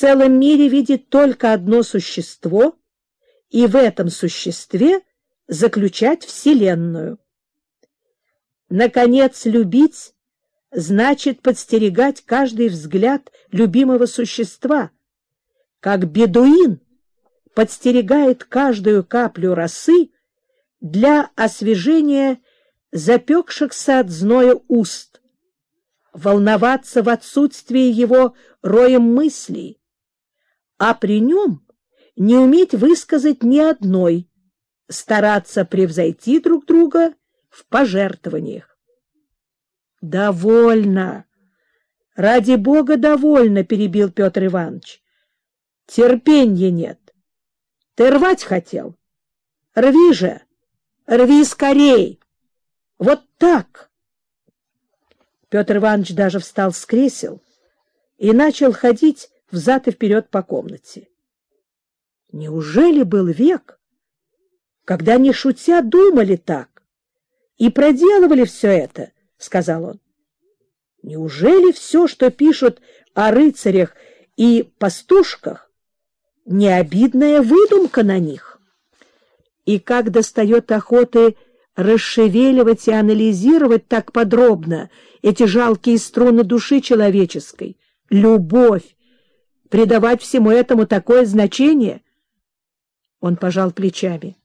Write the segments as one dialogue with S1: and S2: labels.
S1: целом мире видеть только одно существо и в этом существе заключать Вселенную. Наконец, любить значит подстерегать каждый взгляд любимого существа, как бедуин подстерегает каждую каплю росы для освежения запекшихся от зноя уст, волноваться в отсутствии его роем мыслей, а при нем не уметь высказать ни одной, стараться превзойти друг друга в пожертвованиях. «Довольно! Ради Бога, довольно!» — перебил Петр Иванович. «Терпенья нет. Ты рвать хотел? Рви же! Рви скорей! Вот так!» Петр Иванович даже встал с кресел и начал ходить взад и вперед по комнате. Неужели был век, когда, не шутя, думали так и проделывали все это, — сказал он. Неужели все, что пишут о рыцарях и пастушках, не обидная выдумка на них? И как достает охоты расшевеливать и анализировать так подробно эти жалкие струны души человеческой, любовь, придавать всему этому такое значение? Он пожал плечами.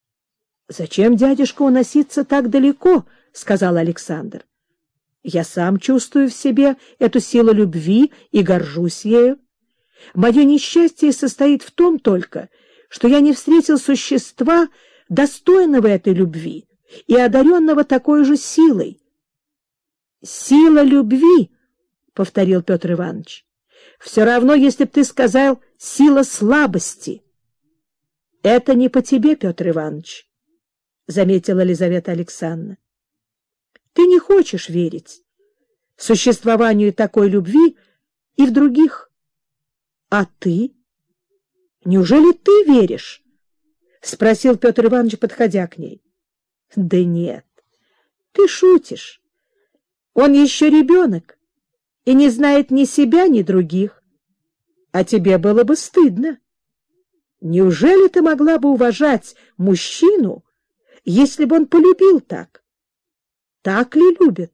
S1: — Зачем, дядюшка, уноситься так далеко? —— сказал Александр. — Я сам чувствую в себе эту силу любви и горжусь ею. Мое несчастье состоит в том только, что я не встретил существа, достойного этой любви и одаренного такой же силой. — Сила любви, — повторил Петр Иванович, — все равно, если б ты сказал «сила слабости». — Это не по тебе, Петр Иванович, — заметила Елизавета Александровна. Ты не хочешь верить существованию такой любви и в других. А ты? Неужели ты веришь? — спросил Петр Иванович, подходя к ней. — Да нет, ты шутишь. Он еще ребенок и не знает ни себя, ни других. А тебе было бы стыдно. Неужели ты могла бы уважать мужчину, если бы он полюбил так? Так ли любят?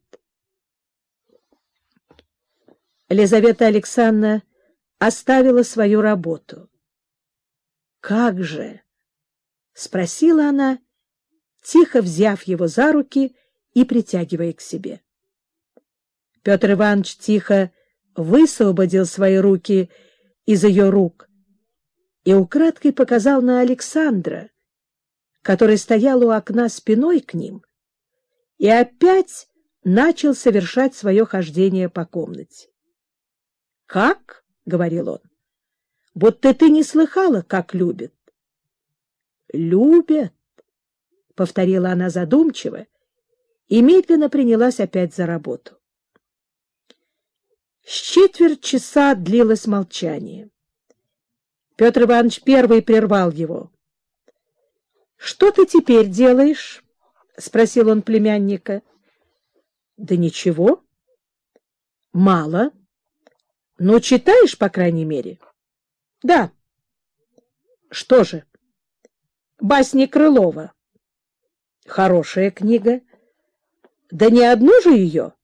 S1: Елизавета Александровна оставила свою работу. «Как же?» — спросила она, тихо взяв его за руки и притягивая к себе. Петр Иванович тихо высвободил свои руки из ее рук и украдкой показал на Александра, который стоял у окна спиной к ним и опять начал совершать свое хождение по комнате. — Как? — говорил он. — Будто ты не слыхала, как любят. — Любят, — повторила она задумчиво и медленно принялась опять за работу. С четверть часа длилось молчание. Петр Иванович первый прервал его. — Что ты теперь делаешь? — спросил он племянника. — Да ничего. — Мало. — Ну, читаешь, по крайней мере? — Да. — Что же? — Басни Крылова. — Хорошая книга. — Да не одну же ее?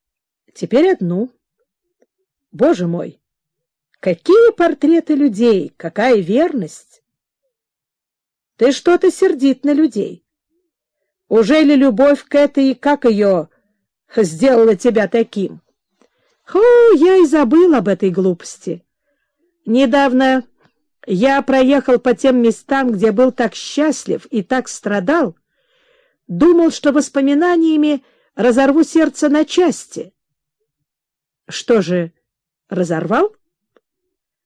S1: — Теперь одну. — Боже мой! Какие портреты людей! Какая верность! — Ты что-то сердит на людей. — уже ли любовь к этой, как ее, сделала тебя таким? Хо, я и забыл об этой глупости. Недавно я проехал по тем местам, где был так счастлив и так страдал, думал, что воспоминаниями разорву сердце на части. Что же, разорвал?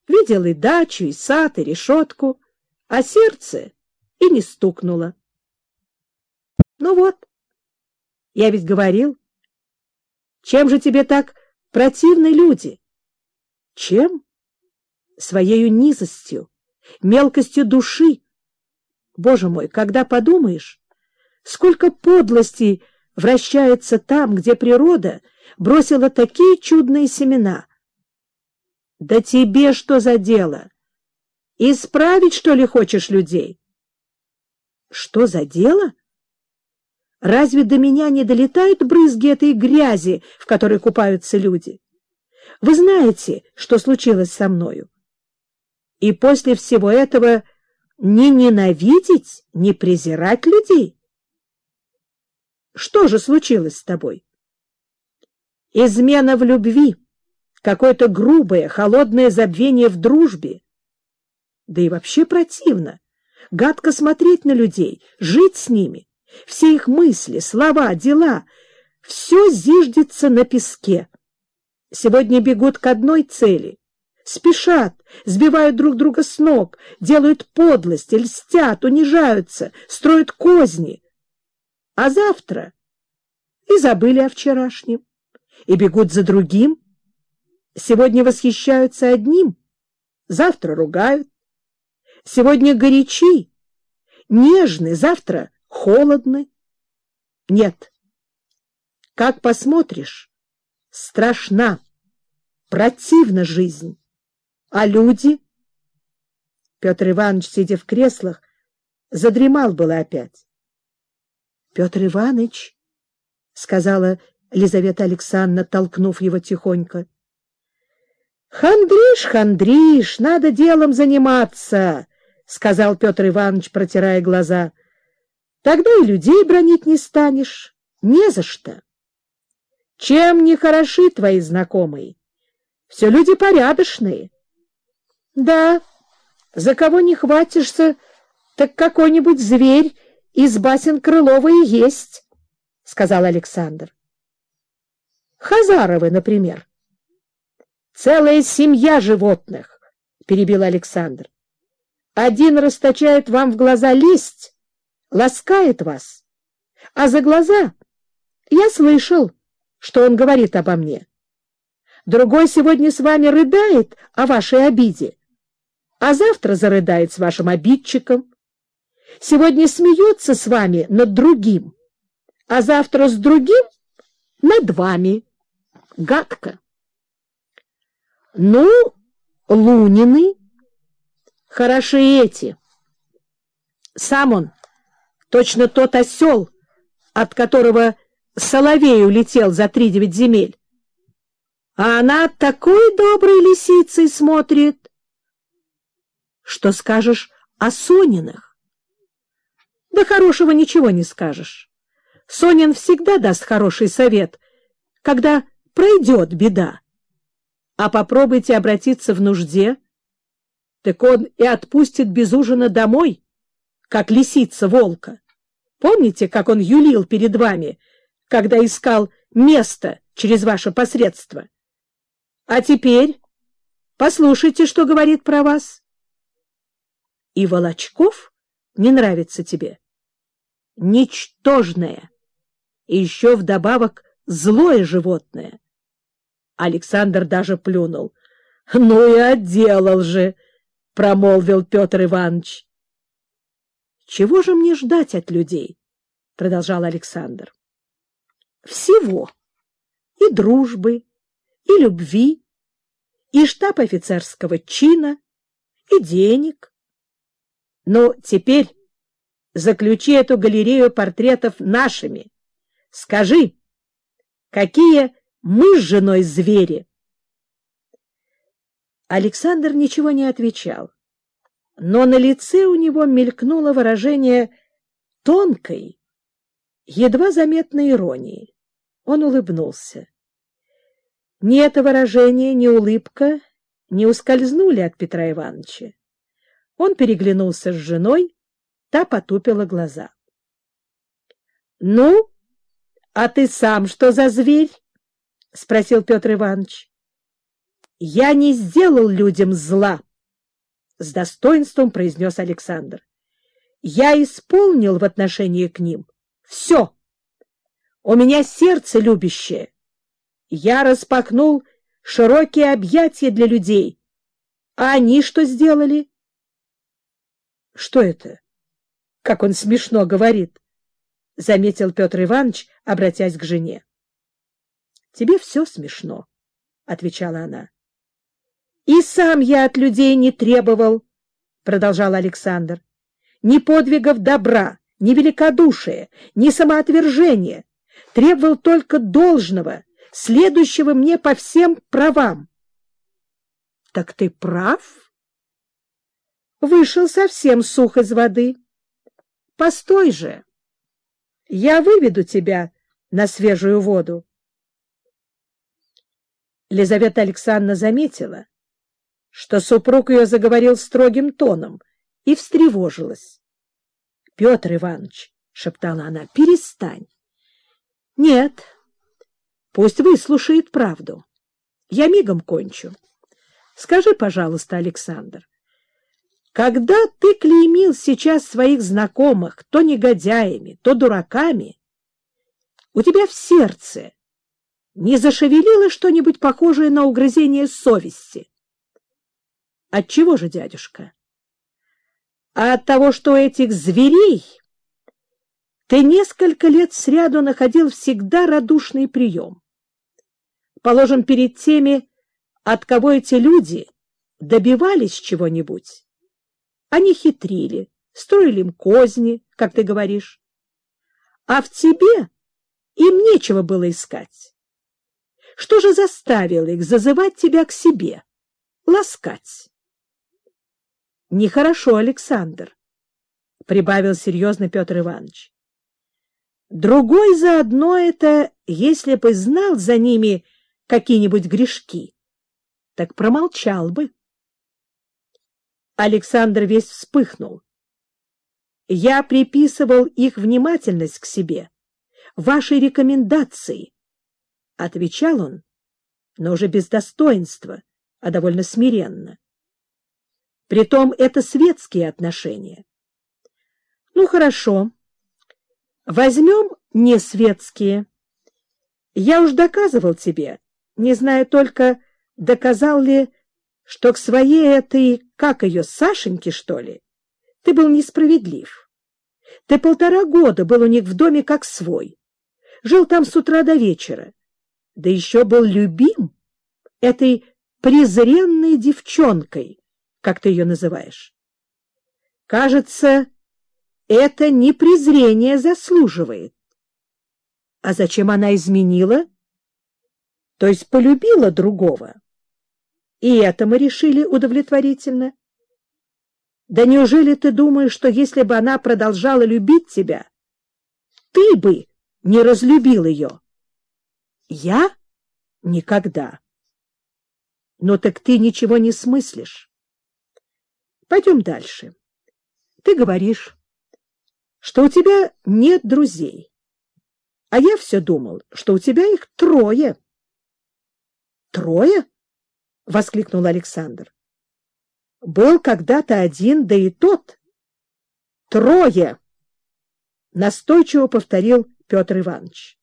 S1: Видел и дачу, и сад, и решетку, а сердце и не стукнуло. Ну вот, я ведь говорил. Чем же тебе так противны люди? Чем? Своею низостью, мелкостью души. Боже мой, когда подумаешь, сколько подлостей вращается там, где природа бросила такие чудные семена. Да тебе что за дело? Исправить, что ли, хочешь людей? Что за дело? Разве до меня не долетают брызги этой грязи, в которой купаются люди? Вы знаете, что случилось со мною? И после всего этого не ненавидеть, не презирать людей? Что же случилось с тобой? Измена в любви, какое-то грубое, холодное забвение в дружбе. Да и вообще противно. Гадко смотреть на людей, жить с ними. Все их мысли, слова, дела — все зиждется на песке. Сегодня бегут к одной цели. Спешат, сбивают друг друга с ног, делают подлости, льстят, унижаются, строят козни. А завтра и забыли о вчерашнем, и бегут за другим. Сегодня восхищаются одним, завтра ругают. Сегодня горячи, нежны, завтра холодны. Нет, как посмотришь, страшна, противна жизнь. А люди? Петр Иванович, сидя в креслах, задремал было опять. — Петр Иванович, — сказала Лизавета Александровна, толкнув его тихонько. — Хандришь, хандришь, надо делом заниматься, — сказал Петр Иванович, протирая глаза. — Тогда и людей бронить не станешь. Не за что. Чем не хороши твои знакомые? Все люди порядочные. Да, за кого не хватишься, так какой-нибудь зверь из басен Крылова и есть, — сказал Александр. Хазаровы, например. Целая семья животных, — перебил Александр. Один расточает вам в глаза лесть, ласкает вас, а за глаза я слышал, что он говорит обо мне. Другой сегодня с вами рыдает о вашей обиде, а завтра зарыдает с вашим обидчиком. Сегодня смеется с вами над другим, а завтра с другим над вами. Гадко. Ну, Лунины, хороши эти. Сам он, точно тот осел, от которого соловей улетел за три девять земель. А она такой доброй лисицей смотрит. Что скажешь о Сониных? Да хорошего ничего не скажешь. Сонин всегда даст хороший совет, когда пройдет беда. А попробуйте обратиться в нужде, так он и отпустит без ужина домой, как лисица волка. Помните, как он юлил перед вами, когда искал место через ваше посредство? А теперь послушайте, что говорит про вас. И Волочков не нравится тебе. Ничтожное. И еще вдобавок злое животное. Александр даже плюнул. — Ну и отделал же, — промолвил Петр Иванович. — Чего же мне ждать от людей? — продолжал Александр. — Всего. И дружбы, и любви, и штаб офицерского чина, и денег. Но теперь заключи эту галерею портретов нашими. Скажи, какие мы с женой звери? Александр ничего не отвечал, но на лице у него мелькнуло выражение тонкой, едва заметной иронии. Он улыбнулся. Ни это выражение, ни улыбка не ускользнули от Петра Ивановича. Он переглянулся с женой, та потупила глаза. — Ну, а ты сам что за зверь? — спросил Петр Иванович. — Я не сделал людям зла, — с достоинством произнес Александр. — Я исполнил в отношении к ним все. У меня сердце любящее. Я распахнул широкие объятия для людей. А они что сделали? — Что это? Как он смешно говорит, — заметил Петр Иванович, обратясь к жене. — Тебе все смешно, — отвечала она. И сам я от людей не требовал, — продолжал Александр, — ни подвигов добра, ни великодушия, ни самоотвержения. Требовал только должного, следующего мне по всем правам. — Так ты прав? Вышел совсем сух из воды. Постой же, я выведу тебя на свежую воду. Лизавета Александровна заметила, что супруг ее заговорил строгим тоном и встревожилась. — Петр Иванович, — шептала она, — перестань. — Нет, пусть выслушает правду. Я мигом кончу. Скажи, пожалуйста, Александр, когда ты клеймил сейчас своих знакомых то негодяями, то дураками, у тебя в сердце не зашевелило что-нибудь похожее на угрызение совести? От чего же, дядюшка? А от того, что этих зверей ты несколько лет сряду находил всегда радушный прием. Положим, перед теми, от кого эти люди добивались чего-нибудь. Они хитрили, строили им козни, как ты говоришь. А в тебе им нечего было искать. Что же заставило их зазывать тебя к себе, ласкать? Нехорошо, Александр, — прибавил серьезно Петр Иванович. Другой заодно это, если бы знал за ними какие-нибудь грешки, так промолчал бы. Александр весь вспыхнул. Я приписывал их внимательность к себе, вашей рекомендации, — отвечал он, но уже без достоинства, а довольно смиренно. Притом это светские отношения. Ну, хорошо. Возьмем не светские. Я уж доказывал тебе, не знаю только, доказал ли, что к своей этой, как ее, Сашеньке, что ли, ты был несправедлив. Ты полтора года был у них в доме как свой, жил там с утра до вечера, да еще был любим этой презренной девчонкой, как ты ее называешь. Кажется, это не презрение заслуживает. А зачем она изменила? То есть полюбила другого. И это мы решили удовлетворительно. Да неужели ты думаешь, что если бы она продолжала любить тебя, ты бы не разлюбил ее? Я? Никогда. Но так ты ничего не смыслишь. Пойдем дальше. Ты говоришь, что у тебя нет друзей. А я все думал, что у тебя их трое. Трое? — воскликнул Александр. Был когда-то один, да и тот. Трое! Настойчиво повторил Петр Иванович.